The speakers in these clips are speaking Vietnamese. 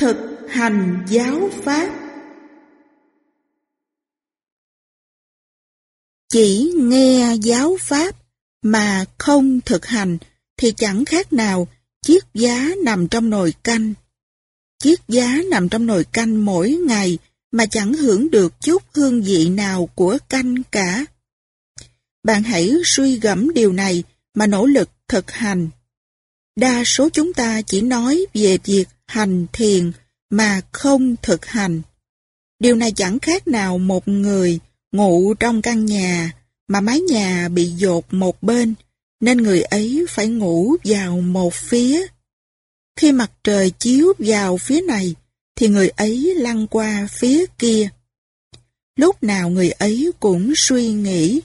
Thực hành giáo pháp Chỉ nghe giáo pháp mà không thực hành thì chẳng khác nào chiếc giá nằm trong nồi canh. Chiếc giá nằm trong nồi canh mỗi ngày mà chẳng hưởng được chút hương vị nào của canh cả. Bạn hãy suy gẫm điều này mà nỗ lực thực hành. Đa số chúng ta chỉ nói về việc hành thiền mà không thực hành. Điều này chẳng khác nào một người ngủ trong căn nhà mà mái nhà bị dột một bên, nên người ấy phải ngủ vào một phía. Khi mặt trời chiếu vào phía này, thì người ấy lăn qua phía kia. Lúc nào người ấy cũng suy nghĩ,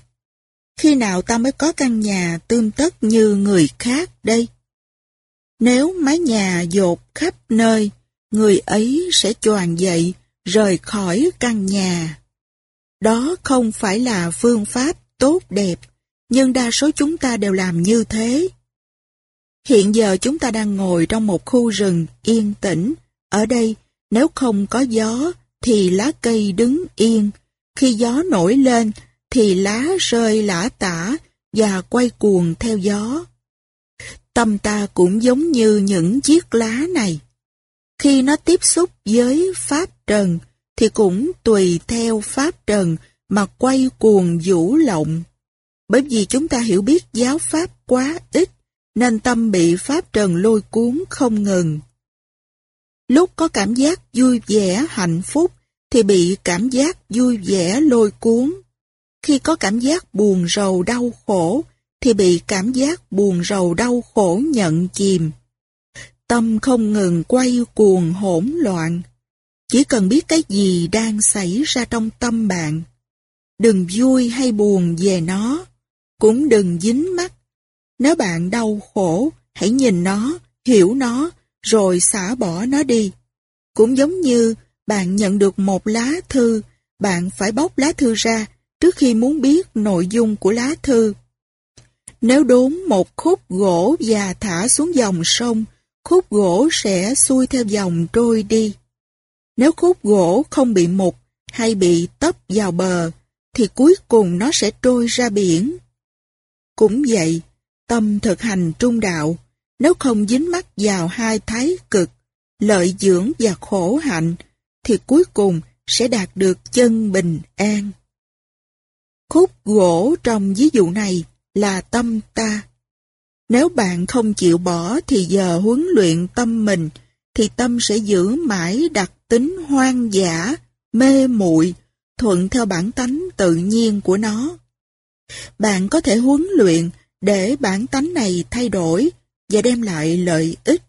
khi nào ta mới có căn nhà tươm tất như người khác đây? Nếu mái nhà dột khắp nơi, người ấy sẽ choàng dậy, rời khỏi căn nhà. Đó không phải là phương pháp tốt đẹp, nhưng đa số chúng ta đều làm như thế. Hiện giờ chúng ta đang ngồi trong một khu rừng yên tĩnh. Ở đây, nếu không có gió, thì lá cây đứng yên. Khi gió nổi lên, thì lá rơi lả tả và quay cuồng theo gió. Tâm ta cũng giống như những chiếc lá này. Khi nó tiếp xúc với Pháp Trần, thì cũng tùy theo Pháp Trần mà quay cuồng vũ lộng. Bởi vì chúng ta hiểu biết giáo Pháp quá ít, nên tâm bị Pháp Trần lôi cuốn không ngừng. Lúc có cảm giác vui vẻ, hạnh phúc, thì bị cảm giác vui vẻ lôi cuốn. Khi có cảm giác buồn rầu đau khổ, thì bị cảm giác buồn rầu đau khổ nhận chìm. Tâm không ngừng quay cuồng hỗn loạn. Chỉ cần biết cái gì đang xảy ra trong tâm bạn. Đừng vui hay buồn về nó, cũng đừng dính mắt. Nếu bạn đau khổ, hãy nhìn nó, hiểu nó, rồi xả bỏ nó đi. Cũng giống như bạn nhận được một lá thư, bạn phải bóc lá thư ra trước khi muốn biết nội dung của lá thư. Nếu đốn một khúc gỗ và thả xuống dòng sông, khúc gỗ sẽ xuôi theo dòng trôi đi. Nếu khúc gỗ không bị mục hay bị tấp vào bờ, thì cuối cùng nó sẽ trôi ra biển. Cũng vậy, tâm thực hành trung đạo, nếu không dính mắc vào hai thái cực, lợi dưỡng và khổ hạnh, thì cuối cùng sẽ đạt được chân bình an. Khúc gỗ trong ví dụ này là tâm ta. Nếu bạn không chịu bỏ thì giờ huấn luyện tâm mình, thì tâm sẽ giữ mãi đặc tính hoang dã, mê muội thuận theo bản tánh tự nhiên của nó. Bạn có thể huấn luyện để bản tánh này thay đổi và đem lại lợi ích.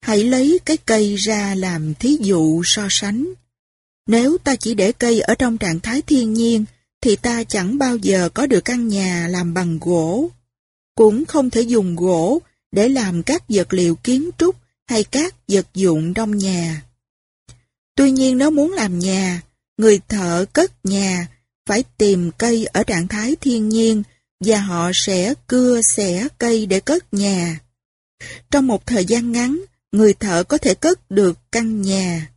Hãy lấy cái cây ra làm thí dụ so sánh. Nếu ta chỉ để cây ở trong trạng thái thiên nhiên, thì ta chẳng bao giờ có được căn nhà làm bằng gỗ. Cũng không thể dùng gỗ để làm các vật liệu kiến trúc hay các vật dụng trong nhà. Tuy nhiên nếu muốn làm nhà, người thợ cất nhà phải tìm cây ở trạng thái thiên nhiên và họ sẽ cưa xẻ cây để cất nhà. Trong một thời gian ngắn, người thợ có thể cất được căn nhà.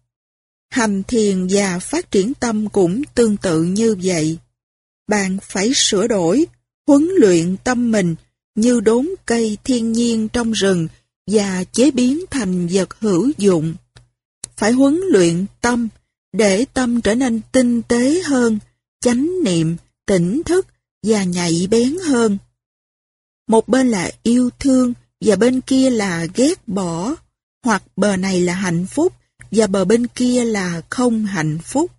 Hành thiền và phát triển tâm cũng tương tự như vậy. Bạn phải sửa đổi, huấn luyện tâm mình như đốn cây thiên nhiên trong rừng và chế biến thành vật hữu dụng. Phải huấn luyện tâm để tâm trở nên tinh tế hơn, chánh niệm, tỉnh thức và nhạy bén hơn. Một bên là yêu thương và bên kia là ghét bỏ, hoặc bờ này là hạnh phúc và bờ bên kia là không hạnh phúc.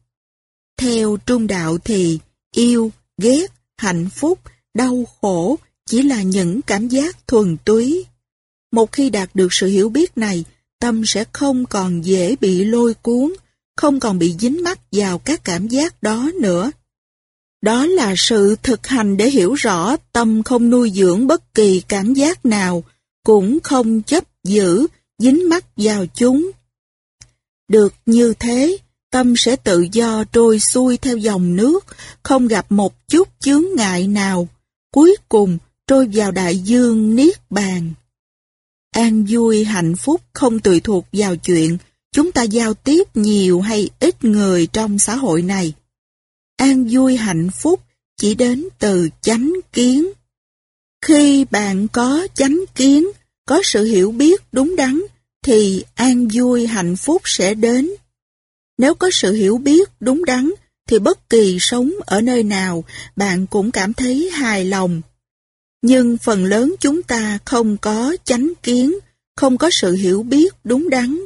Theo trung đạo thì yêu, ghét, hạnh phúc, đau khổ chỉ là những cảm giác thuần túy. Một khi đạt được sự hiểu biết này, tâm sẽ không còn dễ bị lôi cuốn, không còn bị dính mắc vào các cảm giác đó nữa. Đó là sự thực hành để hiểu rõ tâm không nuôi dưỡng bất kỳ cảm giác nào, cũng không chấp giữ, dính mắc vào chúng. Được như thế, tâm sẽ tự do trôi xuôi theo dòng nước, không gặp một chút chướng ngại nào, cuối cùng trôi vào đại dương niết bàn. An vui hạnh phúc không tùy thuộc vào chuyện chúng ta giao tiếp nhiều hay ít người trong xã hội này. An vui hạnh phúc chỉ đến từ chánh kiến. Khi bạn có chánh kiến, có sự hiểu biết đúng đắn, thì an vui hạnh phúc sẽ đến. Nếu có sự hiểu biết đúng đắn, thì bất kỳ sống ở nơi nào, bạn cũng cảm thấy hài lòng. Nhưng phần lớn chúng ta không có chánh kiến, không có sự hiểu biết đúng đắn.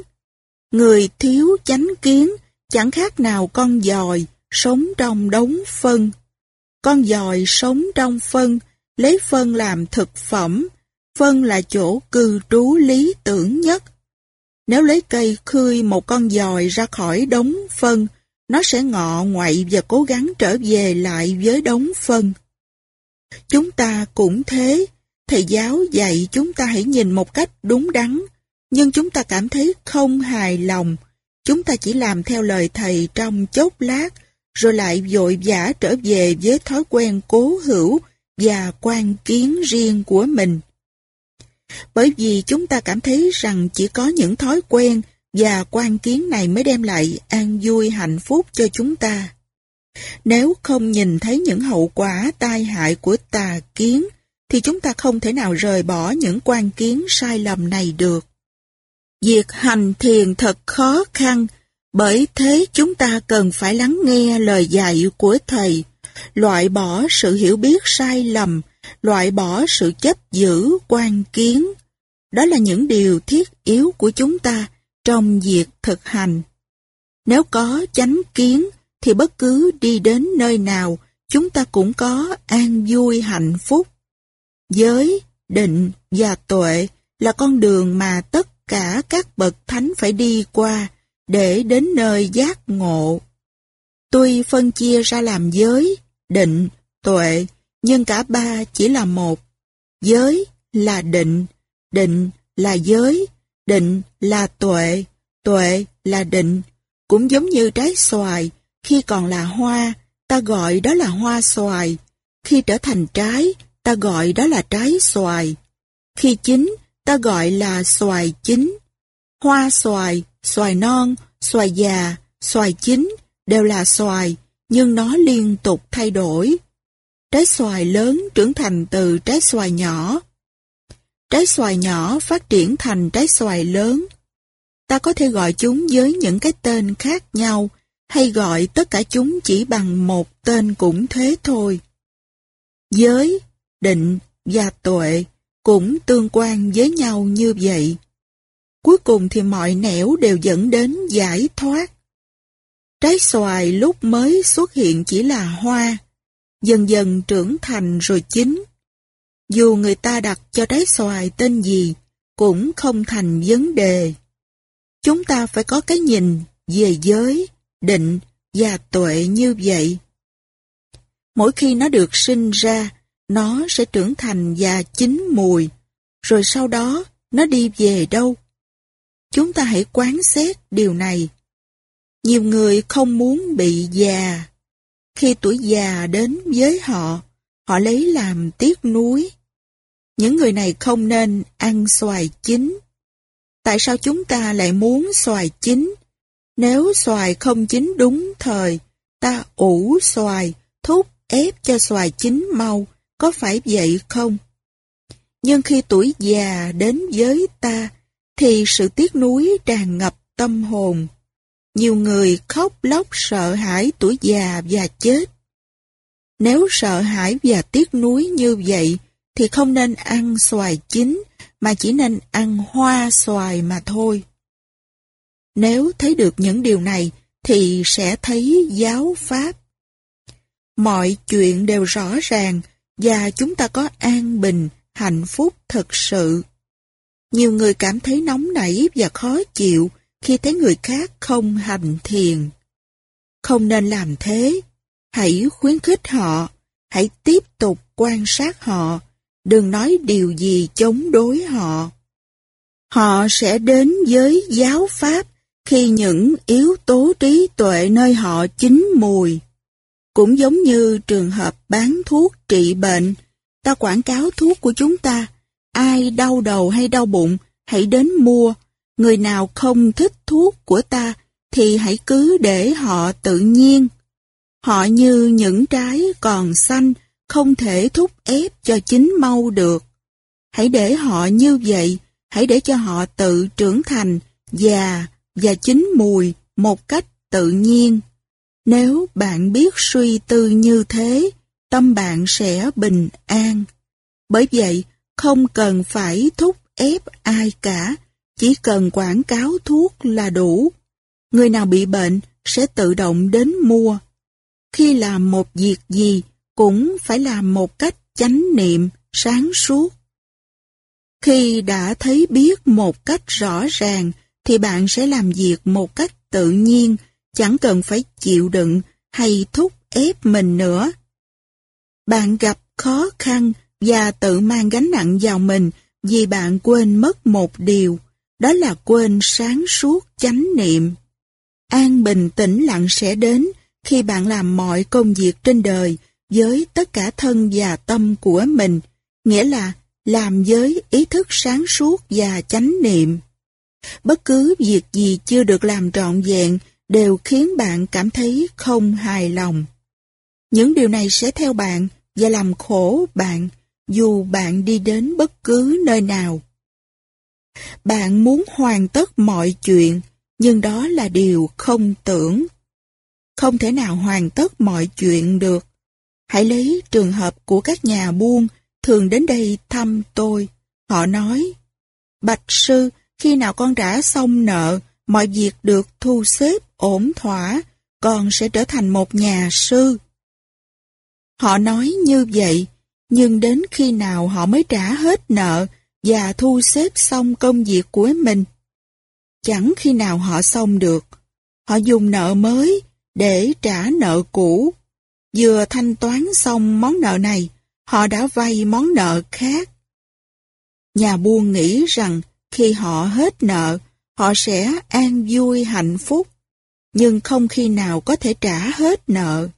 Người thiếu chánh kiến chẳng khác nào con dòi sống trong đống phân. Con dòi sống trong phân, lấy phân làm thực phẩm. Phân là chỗ cư trú lý tưởng nhất. Nếu lấy cây khơi một con dòi ra khỏi đống phân, nó sẽ ngọ ngoại và cố gắng trở về lại với đống phân. Chúng ta cũng thế, thầy giáo dạy chúng ta hãy nhìn một cách đúng đắn, nhưng chúng ta cảm thấy không hài lòng. Chúng ta chỉ làm theo lời thầy trong chốc lát, rồi lại vội vã trở về với thói quen cố hữu và quan kiến riêng của mình. Bởi vì chúng ta cảm thấy rằng chỉ có những thói quen và quan kiến này mới đem lại an vui hạnh phúc cho chúng ta. Nếu không nhìn thấy những hậu quả tai hại của tà kiến, thì chúng ta không thể nào rời bỏ những quan kiến sai lầm này được. Việc hành thiền thật khó khăn, bởi thế chúng ta cần phải lắng nghe lời dạy của Thầy, loại bỏ sự hiểu biết sai lầm, loại bỏ sự chấp giữ quan kiến. Đó là những điều thiết yếu của chúng ta trong việc thực hành. Nếu có chánh kiến, thì bất cứ đi đến nơi nào, chúng ta cũng có an vui hạnh phúc. Giới, định và tuệ là con đường mà tất cả các bậc thánh phải đi qua để đến nơi giác ngộ. Tuy phân chia ra làm giới, định, tuệ, nhưng cả ba chỉ là một. Giới là định, định là giới, định là tuệ, tuệ là định. Cũng giống như trái xoài, khi còn là hoa, ta gọi đó là hoa xoài. Khi trở thành trái, ta gọi đó là trái xoài. Khi chín, ta gọi là xoài chín. Hoa xoài, xoài non, xoài già, xoài chín đều là xoài, nhưng nó liên tục thay đổi. Trái xoài lớn trưởng thành từ trái xoài nhỏ. Trái xoài nhỏ phát triển thành trái xoài lớn. Ta có thể gọi chúng với những cái tên khác nhau, hay gọi tất cả chúng chỉ bằng một tên cũng thế thôi. Giới, định và tuệ cũng tương quan với nhau như vậy. Cuối cùng thì mọi nẻo đều dẫn đến giải thoát. Trái xoài lúc mới xuất hiện chỉ là hoa, dần dần trưởng thành rồi chín. Dù người ta đặt cho trái xoài tên gì, cũng không thành vấn đề. Chúng ta phải có cái nhìn về giới, định và tuệ như vậy. Mỗi khi nó được sinh ra, nó sẽ trưởng thành và chín mùi, rồi sau đó nó đi về đâu? Chúng ta hãy quán xét điều này. Nhiều người không muốn bị già. Khi tuổi già đến với họ, họ lấy làm tiếc nuối. Những người này không nên ăn xoài chín. Tại sao chúng ta lại muốn xoài chín? Nếu xoài không chín đúng thời, ta ủ xoài, thúc ép cho xoài chín mau, có phải vậy không? Nhưng khi tuổi già đến với ta, thì sự tiếc nuối tràn ngập tâm hồn. Nhiều người khóc lóc sợ hãi tuổi già và chết. Nếu sợ hãi và tiếc nuối như vậy, thì không nên ăn xoài chín, mà chỉ nên ăn hoa xoài mà thôi. Nếu thấy được những điều này, thì sẽ thấy giáo pháp. Mọi chuyện đều rõ ràng, và chúng ta có an bình, hạnh phúc thật sự. Nhiều người cảm thấy nóng nảy và khó chịu khi thấy người khác không hành thiền. Không nên làm thế. Hãy khuyến khích họ, hãy tiếp tục quan sát họ, đừng nói điều gì chống đối họ. Họ sẽ đến với giáo pháp khi những yếu tố trí tuệ nơi họ chín mùi. Cũng giống như trường hợp bán thuốc trị bệnh, ta quảng cáo thuốc của chúng ta, ai đau đầu hay đau bụng, hãy đến mua, Người nào không thích thuốc của ta thì hãy cứ để họ tự nhiên. Họ như những trái còn xanh, không thể thúc ép cho chín mau được. Hãy để họ như vậy, hãy để cho họ tự trưởng thành, già và chín mùi một cách tự nhiên. Nếu bạn biết suy tư như thế, tâm bạn sẽ bình an. Bởi vậy, không cần phải thúc ép ai cả, chỉ cần quảng cáo thuốc là đủ. Người nào bị bệnh sẽ tự động đến mua. Khi làm một việc gì cũng phải làm một cách chánh niệm, sáng suốt. Khi đã thấy biết một cách rõ ràng thì bạn sẽ làm việc một cách tự nhiên, chẳng cần phải chịu đựng hay thúc ép mình nữa. Bạn gặp khó khăn và tự mang gánh nặng vào mình vì bạn quên mất một điều, đó là quên sáng suốt chánh niệm. An bình tĩnh lặng sẽ đến khi bạn làm mọi công việc trên đời với tất cả thân và tâm của mình, nghĩa là làm với ý thức sáng suốt và chánh niệm. Bất cứ việc gì chưa được làm trọn vẹn đều khiến bạn cảm thấy không hài lòng. Những điều này sẽ theo bạn và làm khổ bạn dù bạn đi đến bất cứ nơi nào. Bạn muốn hoàn tất mọi chuyện, nhưng đó là điều không tưởng. Không thể nào hoàn tất mọi chuyện được. Hãy lấy trường hợp của các nhà buôn thường đến đây thăm tôi. Họ nói, Bạch sư, khi nào con trả xong nợ, mọi việc được thu xếp ổn thỏa, con sẽ trở thành một nhà sư. Họ nói như vậy, nhưng đến khi nào họ mới trả hết nợ và thu xếp xong công việc của mình? Chẳng khi nào họ xong được. Họ dùng nợ mới để trả nợ cũ. Vừa thanh toán xong món nợ này, họ đã vay món nợ khác. Nhà buôn nghĩ rằng khi họ hết nợ, họ sẽ an vui hạnh phúc, nhưng không khi nào có thể trả hết nợ.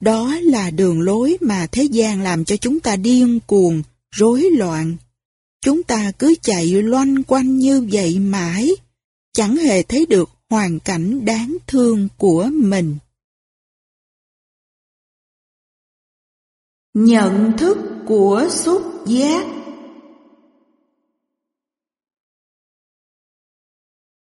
Đó là đường lối mà thế gian làm cho chúng ta điên cuồng, rối loạn. Chúng ta cứ chạy loanh quanh như vậy mãi, chẳng hề thấy được hoàn cảnh đáng thương của mình. Nhận thức của xúc giác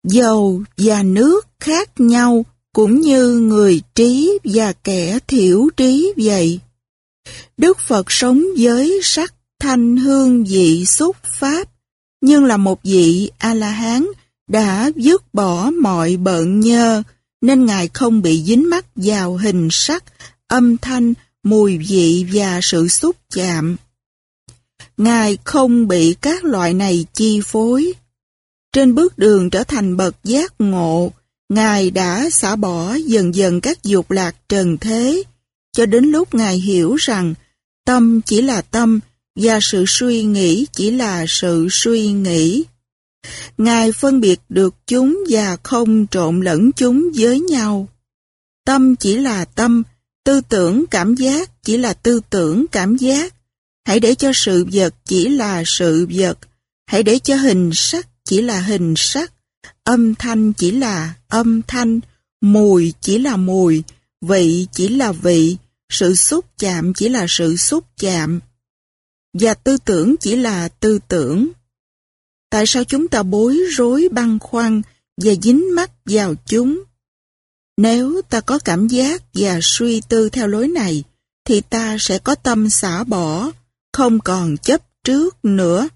Dầu và nước khác nhau cũng như người trí và kẻ thiểu trí vậy. Đức Phật sống với sắc thanh hương vị xúc pháp, nhưng là một vị A-la-hán đã dứt bỏ mọi bận nhơ, nên Ngài không bị dính mắc vào hình sắc, âm thanh, mùi vị và sự xúc chạm. Ngài không bị các loại này chi phối. Trên bước đường trở thành bậc giác ngộ, Ngài đã xả bỏ dần dần các dục lạc trần thế, cho đến lúc Ngài hiểu rằng tâm chỉ là tâm và sự suy nghĩ chỉ là sự suy nghĩ. Ngài phân biệt được chúng và không trộn lẫn chúng với nhau. Tâm chỉ là tâm, tư tưởng cảm giác chỉ là tư tưởng cảm giác. Hãy để cho sự vật chỉ là sự vật. Hãy để cho hình sắc chỉ là hình sắc. Âm thanh chỉ là âm thanh. Mùi chỉ là mùi. Vị chỉ là vị. Sự xúc chạm chỉ là sự xúc chạm. Và tư tưởng chỉ là tư tưởng. Tại sao chúng ta bối rối băn khoăn và dính mắt vào chúng? Nếu ta có cảm giác và suy tư theo lối này, thì ta sẽ có tâm xả bỏ, không còn chấp trước nữa.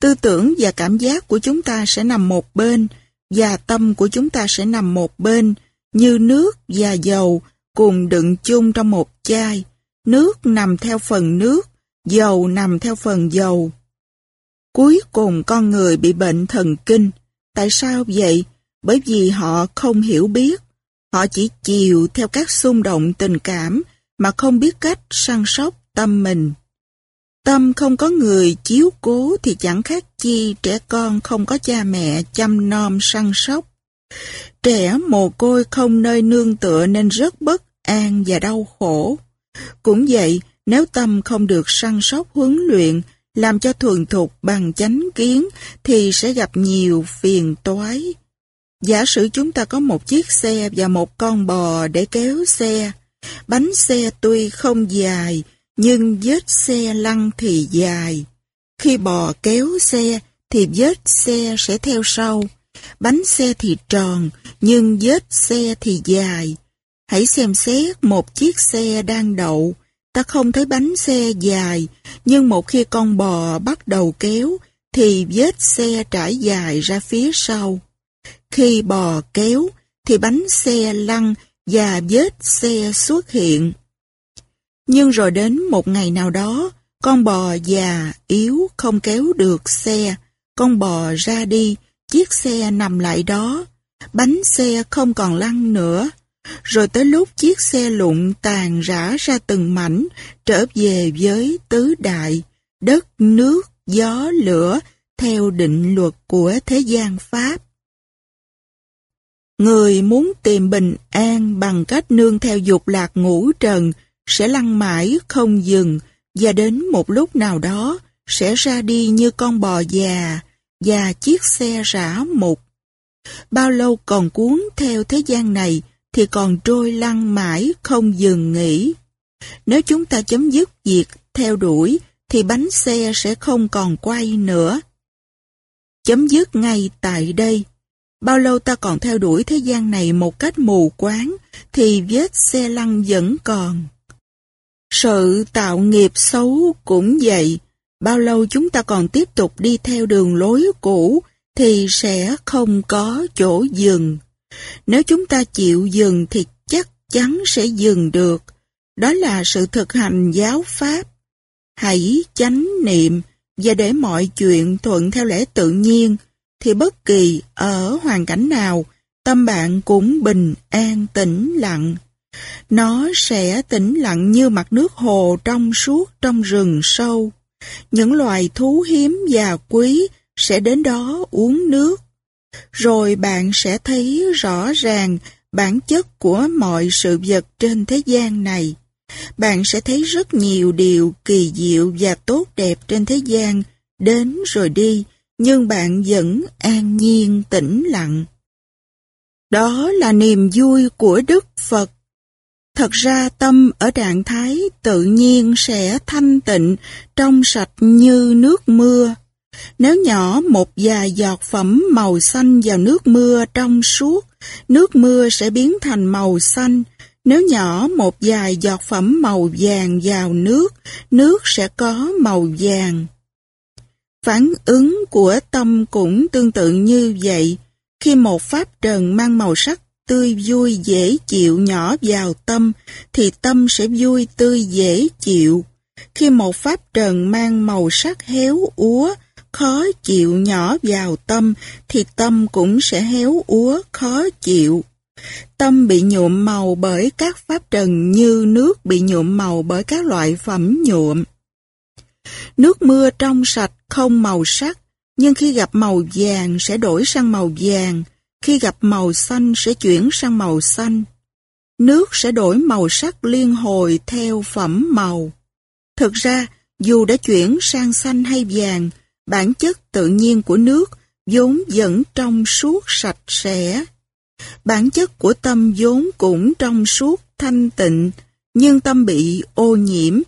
Tư tưởng và cảm giác của chúng ta sẽ nằm một bên, và tâm của chúng ta sẽ nằm một bên, như nước và dầu cùng đựng chung trong một chai. Nước nằm theo phần nước, dầu nằm theo phần dầu. Cuối cùng con người bị bệnh thần kinh. Tại sao vậy? Bởi vì họ không hiểu biết. Họ chỉ chiều theo các xung động tình cảm mà không biết cách săn sóc tâm mình. Tâm không có người chiếu cố thì chẳng khác chi trẻ con không có cha mẹ chăm nom săn sóc. Trẻ mồ côi không nơi nương tựa nên rất bất an và đau khổ. Cũng vậy, nếu tâm không được săn sóc huấn luyện, làm cho thuần thục bằng chánh kiến thì sẽ gặp nhiều phiền toái. Giả sử chúng ta có một chiếc xe và một con bò để kéo xe. Bánh xe tuy không dài, nhưng vết xe lăn thì dài. Khi bò kéo xe, thì vết xe sẽ theo sau. Bánh xe thì tròn, nhưng vết xe thì dài. Hãy xem xét một chiếc xe đang đậu. Ta không thấy bánh xe dài, nhưng một khi con bò bắt đầu kéo, thì vết xe trải dài ra phía sau. Khi bò kéo, thì bánh xe lăn và vết xe xuất hiện. Nhưng rồi đến một ngày nào đó, con bò già, yếu, không kéo được xe. Con bò ra đi, chiếc xe nằm lại đó. Bánh xe không còn lăn nữa. Rồi tới lúc chiếc xe lụng tàn rã ra từng mảnh, trở về với tứ đại, đất, nước, gió, lửa, theo định luật của thế gian Pháp. Người muốn tìm bình an bằng cách nương theo dục lạc ngũ trần sẽ lăn mãi không dừng và đến một lúc nào đó sẽ ra đi như con bò già và chiếc xe rã mục. Bao lâu còn cuốn theo thế gian này thì còn trôi lăn mãi không dừng nghỉ. Nếu chúng ta chấm dứt việc theo đuổi, thì bánh xe sẽ không còn quay nữa. Chấm dứt ngay tại đây. Bao lâu ta còn theo đuổi thế gian này một cách mù quáng, thì vết xe lăn vẫn còn. Sự tạo nghiệp xấu cũng vậy. Bao lâu chúng ta còn tiếp tục đi theo đường lối cũ, thì sẽ không có chỗ dừng. Nếu chúng ta chịu dừng thì chắc chắn sẽ dừng được. Đó là sự thực hành giáo pháp. Hãy chánh niệm và để mọi chuyện thuận theo lẽ tự nhiên, thì bất kỳ ở hoàn cảnh nào, tâm bạn cũng bình an tĩnh lặng. Nó sẽ tĩnh lặng như mặt nước hồ trong suốt trong rừng sâu. Những loài thú hiếm và quý sẽ đến đó uống nước. Rồi bạn sẽ thấy rõ ràng bản chất của mọi sự vật trên thế gian này. Bạn sẽ thấy rất nhiều điều kỳ diệu và tốt đẹp trên thế gian đến rồi đi, nhưng bạn vẫn an nhiên tĩnh lặng. Đó là niềm vui của Đức Phật Thật ra tâm ở trạng thái tự nhiên sẽ thanh tịnh, trong sạch như nước mưa. Nếu nhỏ một vài giọt phẩm màu xanh vào nước mưa trong suốt, nước mưa sẽ biến thành màu xanh. Nếu nhỏ một vài giọt phẩm màu vàng vào nước, nước sẽ có màu vàng. Phản ứng của tâm cũng tương tự như vậy. Khi một pháp trần mang màu sắc tươi vui dễ chịu nhỏ vào tâm, thì tâm sẽ vui tươi dễ chịu. Khi một pháp trần mang màu sắc héo úa, khó chịu nhỏ vào tâm, thì tâm cũng sẽ héo úa, khó chịu. Tâm bị nhuộm màu bởi các pháp trần như nước bị nhuộm màu bởi các loại phẩm nhuộm. Nước mưa trong sạch không màu sắc, nhưng khi gặp màu vàng sẽ đổi sang màu vàng, khi gặp màu xanh sẽ chuyển sang màu xanh. Nước sẽ đổi màu sắc liên hồi theo phẩm màu. Thực ra, dù đã chuyển sang xanh hay vàng, bản chất tự nhiên của nước vốn vẫn trong suốt sạch sẽ. Bản chất của tâm vốn cũng trong suốt thanh tịnh, nhưng tâm bị ô nhiễm,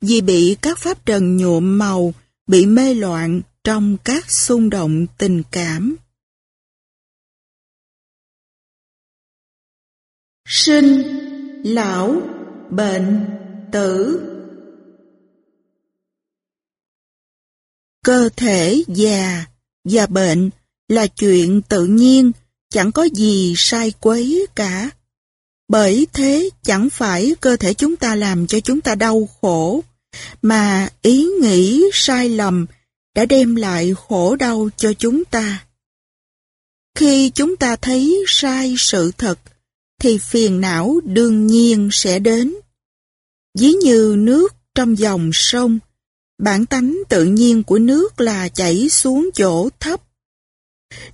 vì bị các pháp trần nhuộm màu, bị mê loạn trong các xung động tình cảm. sinh, lão, bệnh, tử. Cơ thể già và bệnh là chuyện tự nhiên, chẳng có gì sai quấy cả. Bởi thế chẳng phải cơ thể chúng ta làm cho chúng ta đau khổ, mà ý nghĩ sai lầm đã đem lại khổ đau cho chúng ta. Khi chúng ta thấy sai sự thật, thì phiền não đương nhiên sẽ đến. dí như nước trong dòng sông, bản tánh tự nhiên của nước là chảy xuống chỗ thấp.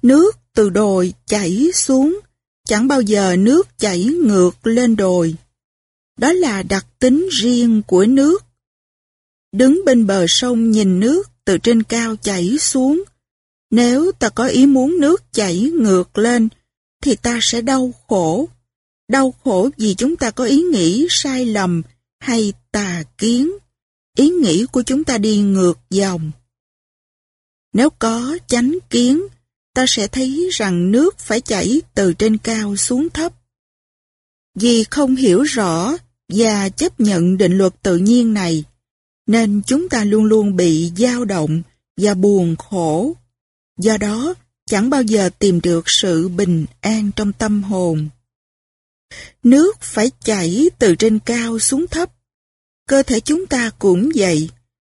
Nước từ đồi chảy xuống, chẳng bao giờ nước chảy ngược lên đồi. Đó là đặc tính riêng của nước. Đứng bên bờ sông nhìn nước, từ trên cao chảy xuống. Nếu ta có ý muốn nước chảy ngược lên, thì ta sẽ đau khổ. Đau khổ vì chúng ta có ý nghĩ sai lầm hay tà kiến. Ý nghĩ của chúng ta đi ngược dòng. Nếu có chánh kiến, ta sẽ thấy rằng nước phải chảy từ trên cao xuống thấp. Vì không hiểu rõ và chấp nhận định luật tự nhiên này, nên chúng ta luôn luôn bị dao động và buồn khổ. Do đó, chẳng bao giờ tìm được sự bình an trong tâm hồn. Nước phải chảy từ trên cao xuống thấp. Cơ thể chúng ta cũng vậy.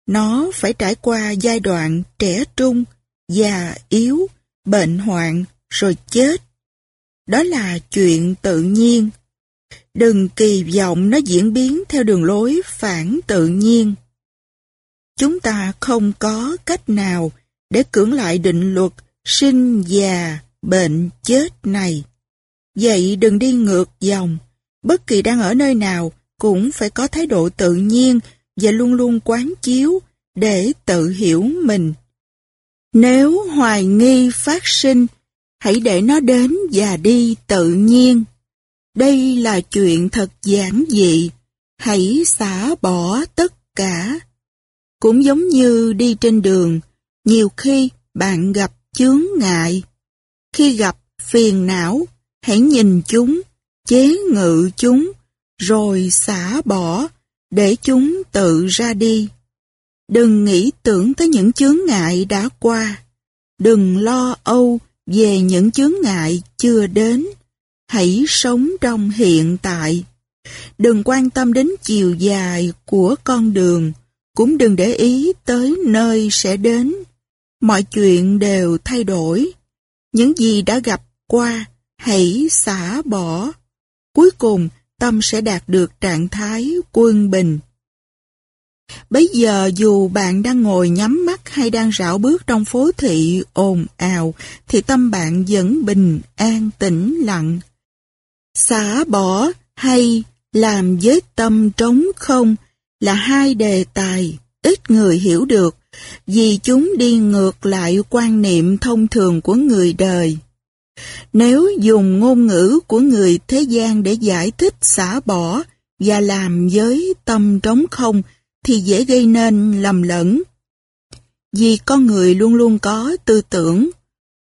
Nó phải trải qua giai đoạn trẻ trung, già yếu, bệnh hoạn, rồi chết. Đó là chuyện tự nhiên. Đừng kỳ vọng nó diễn biến theo đường lối phản tự nhiên. Chúng ta không có cách nào để cưỡng lại định luật sinh già, bệnh chết này. Vậy đừng đi ngược dòng. Bất kỳ đang ở nơi nào cũng phải có thái độ tự nhiên và luôn luôn quán chiếu để tự hiểu mình. Nếu hoài nghi phát sinh, hãy để nó đến và đi tự nhiên. Đây là chuyện thật giản dị, hãy xả bỏ tất cả. Cũng giống như đi trên đường, nhiều khi bạn gặp chướng ngại. Khi gặp phiền não, hãy nhìn chúng, chế ngự chúng, rồi xả bỏ, để chúng tự ra đi. Đừng nghĩ tưởng tới những chướng ngại đã qua. Đừng lo âu về những chướng ngại chưa đến. Hãy sống trong hiện tại. Đừng quan tâm đến chiều dài của con đường, cũng đừng để ý tới nơi sẽ đến. Mọi chuyện đều thay đổi. Những gì đã gặp qua, hãy xả bỏ. Cuối cùng, tâm sẽ đạt được trạng thái quân bình. Bây giờ dù bạn đang ngồi nhắm mắt hay đang rảo bước trong phố thị ồn ào, thì tâm bạn vẫn bình an tĩnh lặng. Xả bỏ hay làm với tâm trống không là hai đề tài ít người hiểu được vì chúng đi ngược lại quan niệm thông thường của người đời. Nếu dùng ngôn ngữ của người thế gian để giải thích xả bỏ và làm với tâm trống không thì dễ gây nên lầm lẫn. Vì con người luôn luôn có tư tưởng,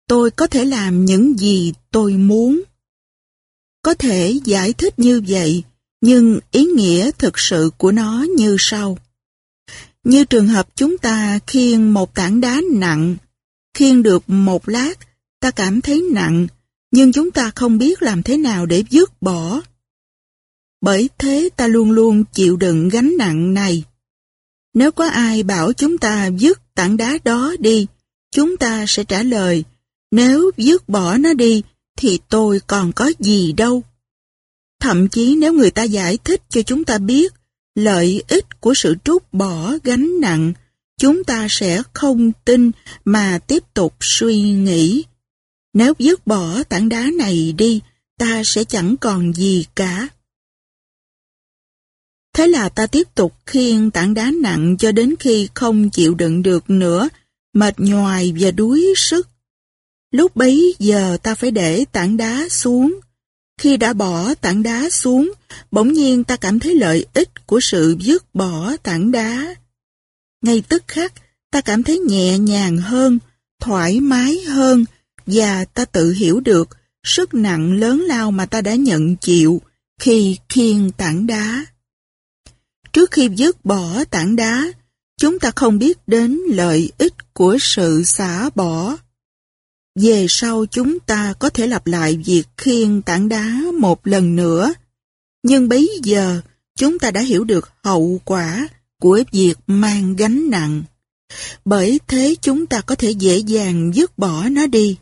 tôi có thể làm những gì tôi muốn. Có thể giải thích như vậy, nhưng ý nghĩa thực sự của nó như sau. Như trường hợp chúng ta khiêng một tảng đá nặng, khiêng được một lát, ta cảm thấy nặng, nhưng chúng ta không biết làm thế nào để dứt bỏ. Bởi thế ta luôn luôn chịu đựng gánh nặng này. Nếu có ai bảo chúng ta dứt tảng đá đó đi, chúng ta sẽ trả lời, nếu dứt bỏ nó đi, thì tôi còn có gì đâu. Thậm chí nếu người ta giải thích cho chúng ta biết lợi ích của sự trút bỏ gánh nặng, chúng ta sẽ không tin mà tiếp tục suy nghĩ. Nếu dứt bỏ tảng đá này đi, ta sẽ chẳng còn gì cả. Thế là ta tiếp tục khiêng tảng đá nặng cho đến khi không chịu đựng được nữa, mệt nhoài và đuối sức. Lúc bấy giờ ta phải để tảng đá xuống. Khi đã bỏ tảng đá xuống, bỗng nhiên ta cảm thấy lợi ích của sự dứt bỏ tảng đá. Ngay tức khắc, ta cảm thấy nhẹ nhàng hơn, thoải mái hơn, và ta tự hiểu được sức nặng lớn lao mà ta đã nhận chịu khi khiêng tảng đá. Trước khi dứt bỏ tảng đá, chúng ta không biết đến lợi ích của sự xả bỏ. Về sau chúng ta có thể lặp lại việc khiêng tảng đá một lần nữa, nhưng bấy giờ chúng ta đã hiểu được hậu quả của việc mang gánh nặng. Bởi thế chúng ta có thể dễ dàng dứt bỏ nó đi.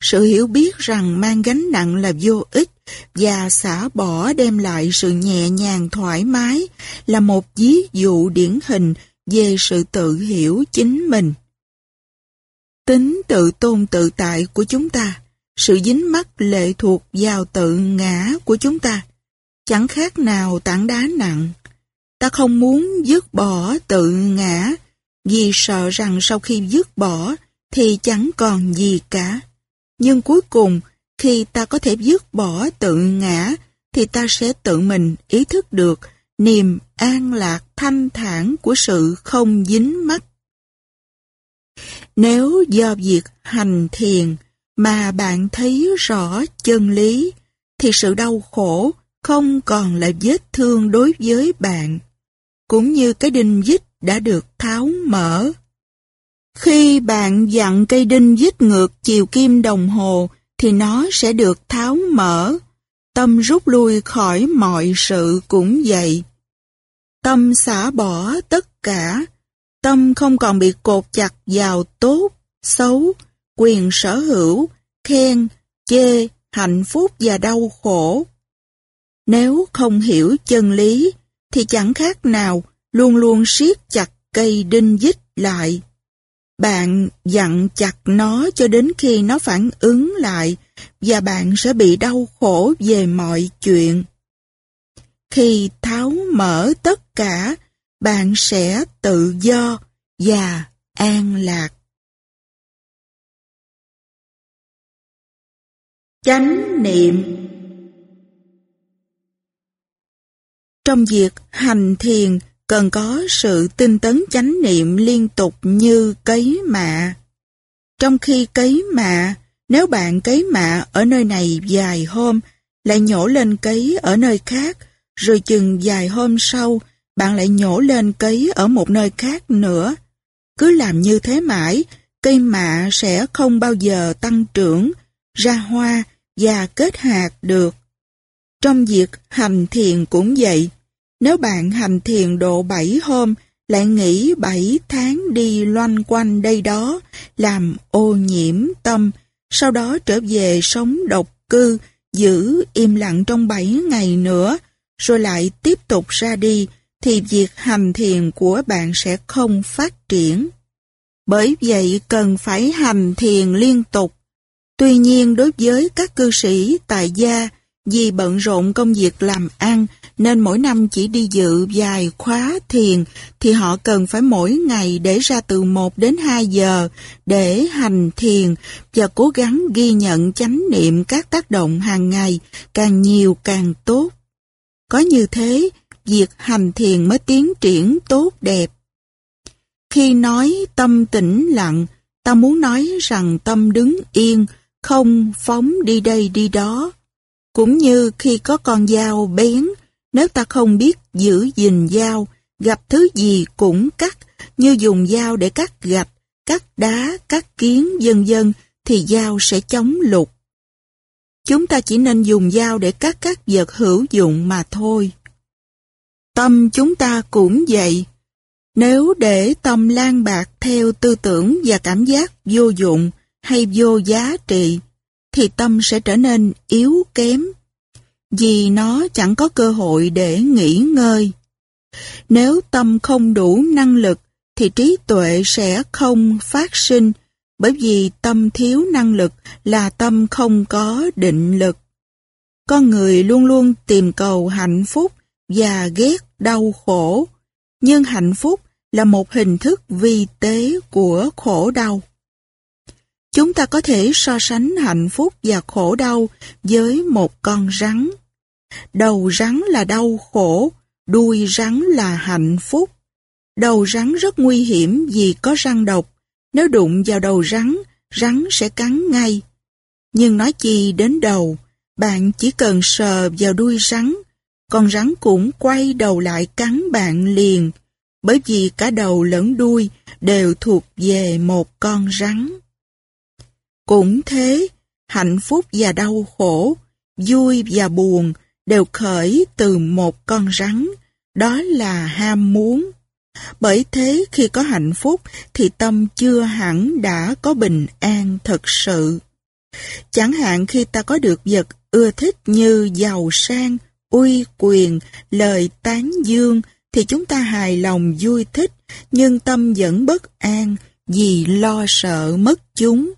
Sự hiểu biết rằng mang gánh nặng là vô ích và xả bỏ đem lại sự nhẹ nhàng thoải mái là một ví dụ điển hình về sự tự hiểu chính mình. Tính tự tôn tự tại của chúng ta, sự dính mắc lệ thuộc vào tự ngã của chúng ta, chẳng khác nào tảng đá nặng. Ta không muốn dứt bỏ tự ngã vì sợ rằng sau khi dứt bỏ thì chẳng còn gì cả. Nhưng cuối cùng, khi ta có thể dứt bỏ tự ngã, thì ta sẽ tự mình ý thức được niềm an lạc thanh thản của sự không dính mắc. Nếu do việc hành thiền mà bạn thấy rõ chân lý, thì sự đau khổ không còn là vết thương đối với bạn, cũng như cái đinh vít đã được tháo mở. Khi bạn dặn cây đinh dít ngược chiều kim đồng hồ, thì nó sẽ được tháo mở. Tâm rút lui khỏi mọi sự cũng vậy. Tâm xả bỏ tất cả. Tâm không còn bị cột chặt vào tốt, xấu, quyền sở hữu, khen, chê, hạnh phúc và đau khổ. Nếu không hiểu chân lý, thì chẳng khác nào luôn luôn siết chặt cây đinh dít lại. Bạn dặn chặt nó cho đến khi nó phản ứng lại và bạn sẽ bị đau khổ về mọi chuyện. Khi tháo mở tất cả, bạn sẽ tự do và an lạc. Chánh niệm Trong việc hành thiền cần có sự tinh tấn chánh niệm liên tục như cấy mạ. Trong khi cấy mạ, nếu bạn cấy mạ ở nơi này vài hôm, lại nhổ lên cấy ở nơi khác, rồi chừng vài hôm sau, bạn lại nhổ lên cấy ở một nơi khác nữa. Cứ làm như thế mãi, cây mạ sẽ không bao giờ tăng trưởng, ra hoa và kết hạt được. Trong việc hành thiền cũng vậy, nếu bạn hành thiền độ 7 hôm, lại nghĩ 7 tháng đi loanh quanh đây đó, làm ô nhiễm tâm, sau đó trở về sống độc cư, giữ im lặng trong 7 ngày nữa, rồi lại tiếp tục ra đi, thì việc hành thiền của bạn sẽ không phát triển. Bởi vậy cần phải hành thiền liên tục. Tuy nhiên đối với các cư sĩ tại gia, vì bận rộn công việc làm ăn nên mỗi năm chỉ đi dự vài khóa thiền thì họ cần phải mỗi ngày để ra từ 1 đến 2 giờ để hành thiền và cố gắng ghi nhận chánh niệm các tác động hàng ngày càng nhiều càng tốt. Có như thế, việc hành thiền mới tiến triển tốt đẹp. Khi nói tâm tĩnh lặng, ta muốn nói rằng tâm đứng yên, không phóng đi đây đi đó. Cũng như khi có con dao bén, nếu ta không biết giữ gìn dao, gặp thứ gì cũng cắt, như dùng dao để cắt gạch, cắt đá, cắt kiến, dân dân, thì dao sẽ chống lục. Chúng ta chỉ nên dùng dao để cắt các vật hữu dụng mà thôi. Tâm chúng ta cũng vậy. Nếu để tâm lan bạc theo tư tưởng và cảm giác vô dụng hay vô giá trị, thì tâm sẽ trở nên yếu kém, vì nó chẳng có cơ hội để nghỉ ngơi. Nếu tâm không đủ năng lực, thì trí tuệ sẽ không phát sinh, bởi vì tâm thiếu năng lực là tâm không có định lực. Con người luôn luôn tìm cầu hạnh phúc và ghét đau khổ, nhưng hạnh phúc là một hình thức vi tế của khổ đau. Chúng ta có thể so sánh hạnh phúc và khổ đau với một con rắn. Đầu rắn là đau khổ, đuôi rắn là hạnh phúc. Đầu rắn rất nguy hiểm vì có răng độc. Nếu đụng vào đầu rắn, rắn sẽ cắn ngay. Nhưng nói chi đến đầu, bạn chỉ cần sờ vào đuôi rắn, con rắn cũng quay đầu lại cắn bạn liền, bởi vì cả đầu lẫn đuôi đều thuộc về một con rắn. Cũng thế, hạnh phúc và đau khổ, vui và buồn đều khởi từ một con rắn, đó là ham muốn. Bởi thế khi có hạnh phúc thì tâm chưa hẳn đã có bình an thật sự. Chẳng hạn khi ta có được vật ưa thích như giàu sang, uy quyền, lời tán dương thì chúng ta hài lòng vui thích nhưng tâm vẫn bất an vì lo sợ mất chúng.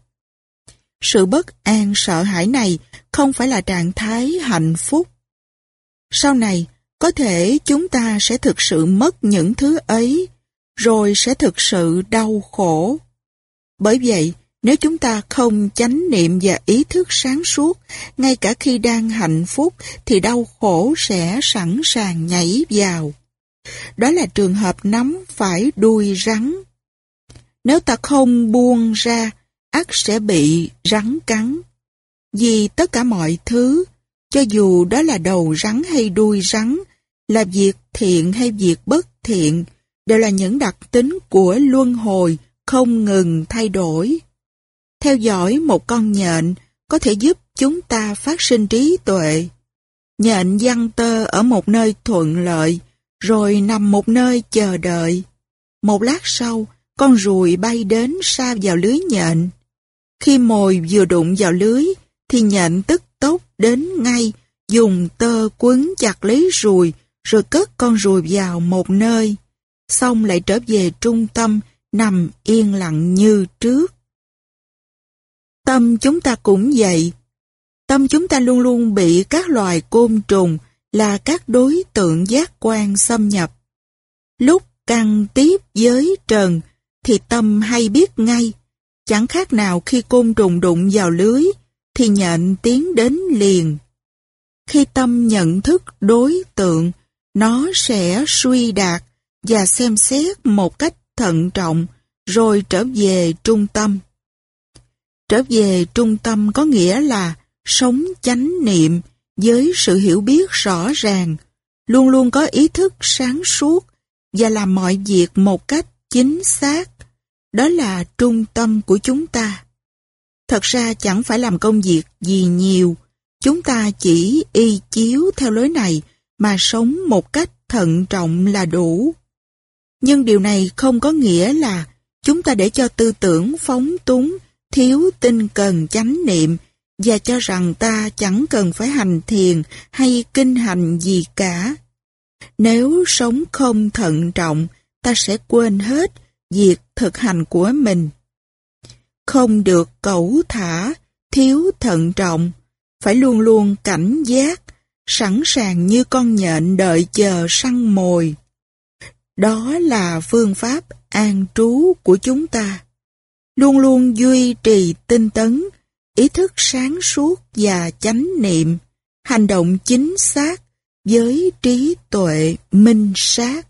Sự bất an sợ hãi này không phải là trạng thái hạnh phúc. Sau này, có thể chúng ta sẽ thực sự mất những thứ ấy, rồi sẽ thực sự đau khổ. Bởi vậy, nếu chúng ta không chánh niệm và ý thức sáng suốt, ngay cả khi đang hạnh phúc, thì đau khổ sẽ sẵn sàng nhảy vào. Đó là trường hợp nắm phải đuôi rắn. Nếu ta không buông ra, ắt sẽ bị rắn cắn. Vì tất cả mọi thứ, cho dù đó là đầu rắn hay đuôi rắn, là việc thiện hay việc bất thiện, đều là những đặc tính của luân hồi không ngừng thay đổi. Theo dõi một con nhện có thể giúp chúng ta phát sinh trí tuệ. Nhện văn tơ ở một nơi thuận lợi, rồi nằm một nơi chờ đợi. Một lát sau, con ruồi bay đến xa vào lưới nhện. Khi mồi vừa đụng vào lưới, thì nhện tức tốc đến ngay, dùng tơ quấn chặt lấy ruồi, rồi cất con ruồi vào một nơi. Xong lại trở về trung tâm, nằm yên lặng như trước. Tâm chúng ta cũng vậy. Tâm chúng ta luôn luôn bị các loài côn trùng là các đối tượng giác quan xâm nhập. Lúc căng tiếp với trần thì tâm hay biết ngay. Chẳng khác nào khi côn trùng đụng vào lưới thì nhện tiến đến liền. Khi tâm nhận thức đối tượng, nó sẽ suy đạt và xem xét một cách thận trọng rồi trở về trung tâm. Trở về trung tâm có nghĩa là sống chánh niệm với sự hiểu biết rõ ràng, luôn luôn có ý thức sáng suốt và làm mọi việc một cách chính xác. Đó là trung tâm của chúng ta. Thật ra chẳng phải làm công việc gì nhiều, chúng ta chỉ y chiếu theo lối này mà sống một cách thận trọng là đủ. Nhưng điều này không có nghĩa là chúng ta để cho tư tưởng phóng túng, thiếu tinh cần chánh niệm và cho rằng ta chẳng cần phải hành thiền hay kinh hành gì cả. Nếu sống không thận trọng, ta sẽ quên hết việc thực hành của mình. Không được cẩu thả, thiếu thận trọng, phải luôn luôn cảnh giác, sẵn sàng như con nhện đợi chờ săn mồi. Đó là phương pháp an trú của chúng ta. Luôn luôn duy trì tinh tấn, ý thức sáng suốt và chánh niệm, hành động chính xác với trí tuệ minh sát.